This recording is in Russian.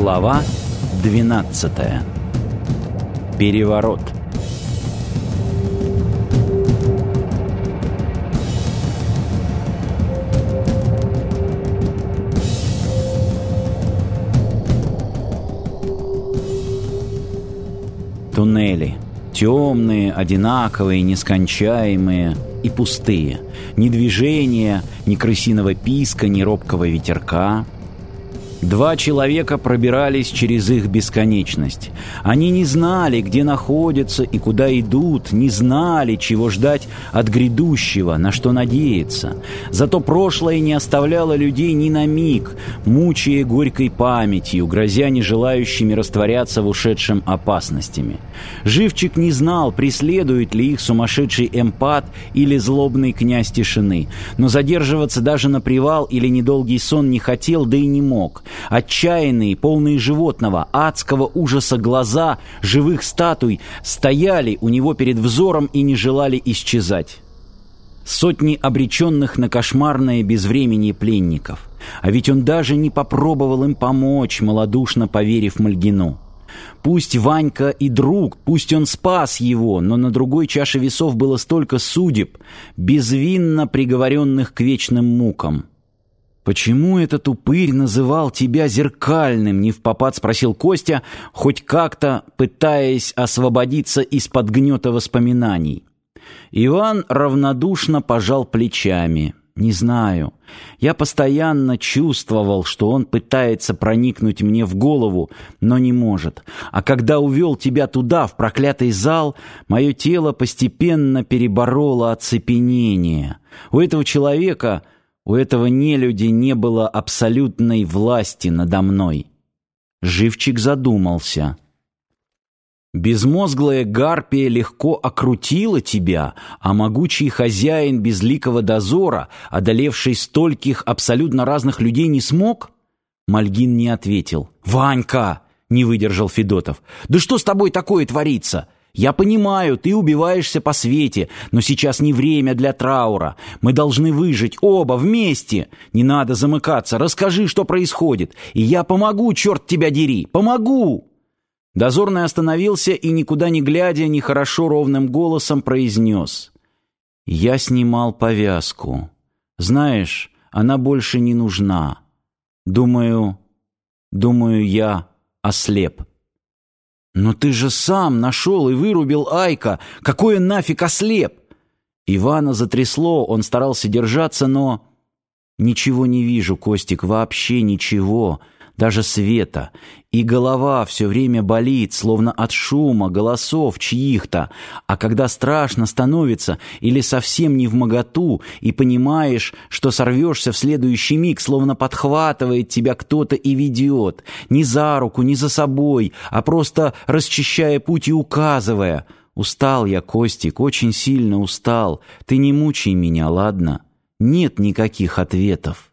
Глава 12. Переворот. Туннели. Темные, одинаковые, нескончаемые и пустые. Ни движения, ни крысиного писка, ни робкого ветерка — Два человека пробирались через их бесконечность. Они не знали, где находятся и куда идут, не знали, чего ждать от грядущего, на что надеяться. Зато прошлое не оставляло людей ни на миг, мучая горькой памятью, грозя нежелающими растворяться в ушедшем опасностями. Живчик не знал, преследует ли их сумасшедший эмпат или злобный князь тишины, но задерживаться даже на привал или недолгий сон не хотел, да и не мог. Отчаянные, полные животного, адского ужаса глаза живых статуй стояли у него перед взором и не желали исчезать. Сотни обреченных на кошмарное безвременье пленников. А ведь он даже не попробовал им помочь, малодушно поверив Мальгину. Пусть Ванька и друг, пусть он спас его, но на другой чаше весов было столько судеб, безвинно приговоренных к вечным мукам. «Почему этот упырь называл тебя зеркальным?» — не в попад спросил Костя, хоть как-то пытаясь освободиться из-под гнета воспоминаний. Иван равнодушно пожал плечами. «Не знаю. Я постоянно чувствовал, что он пытается проникнуть мне в голову, но не может. А когда увел тебя туда, в проклятый зал, мое тело постепенно перебороло оцепенение. У этого человека...» У этого нелюди не было абсолютной власти надо мной. Живчик задумался. Безмозглая гарпия легко окрутила тебя, а могучий хозяин безликого дозора, одолевший стольких абсолютно разных людей, не смог? Мальгин не ответил. «Ванька!» — не выдержал Федотов. «Да что с тобой такое творится? Я понимаю, ты убиваешься по свете, но сейчас не время для траура. Мы должны выжить оба вместе. Не надо замыкаться, расскажи, что происходит. И я помогу, черт тебя дери, помогу!» Дозорный остановился и, никуда не глядя, нехорошо ровным голосом произнес. «Я снимал повязку. Знаешь, она больше не нужна. Думаю, думаю, я ослеп». «Но ты же сам нашел и вырубил Айка! Какой нафиг ослеп!» Ивана затрясло, он старался держаться, но... «Ничего не вижу, Костик, вообще ничего даже света, и голова все время болит, словно от шума, голосов чьих-то, а когда страшно становится или совсем не в моготу, и понимаешь, что сорвешься в следующий миг, словно подхватывает тебя кто-то и ведет, не за руку, не за собой, а просто расчищая путь и указывая. «Устал я, Костик, очень сильно устал. Ты не мучай меня, ладно? Нет никаких ответов».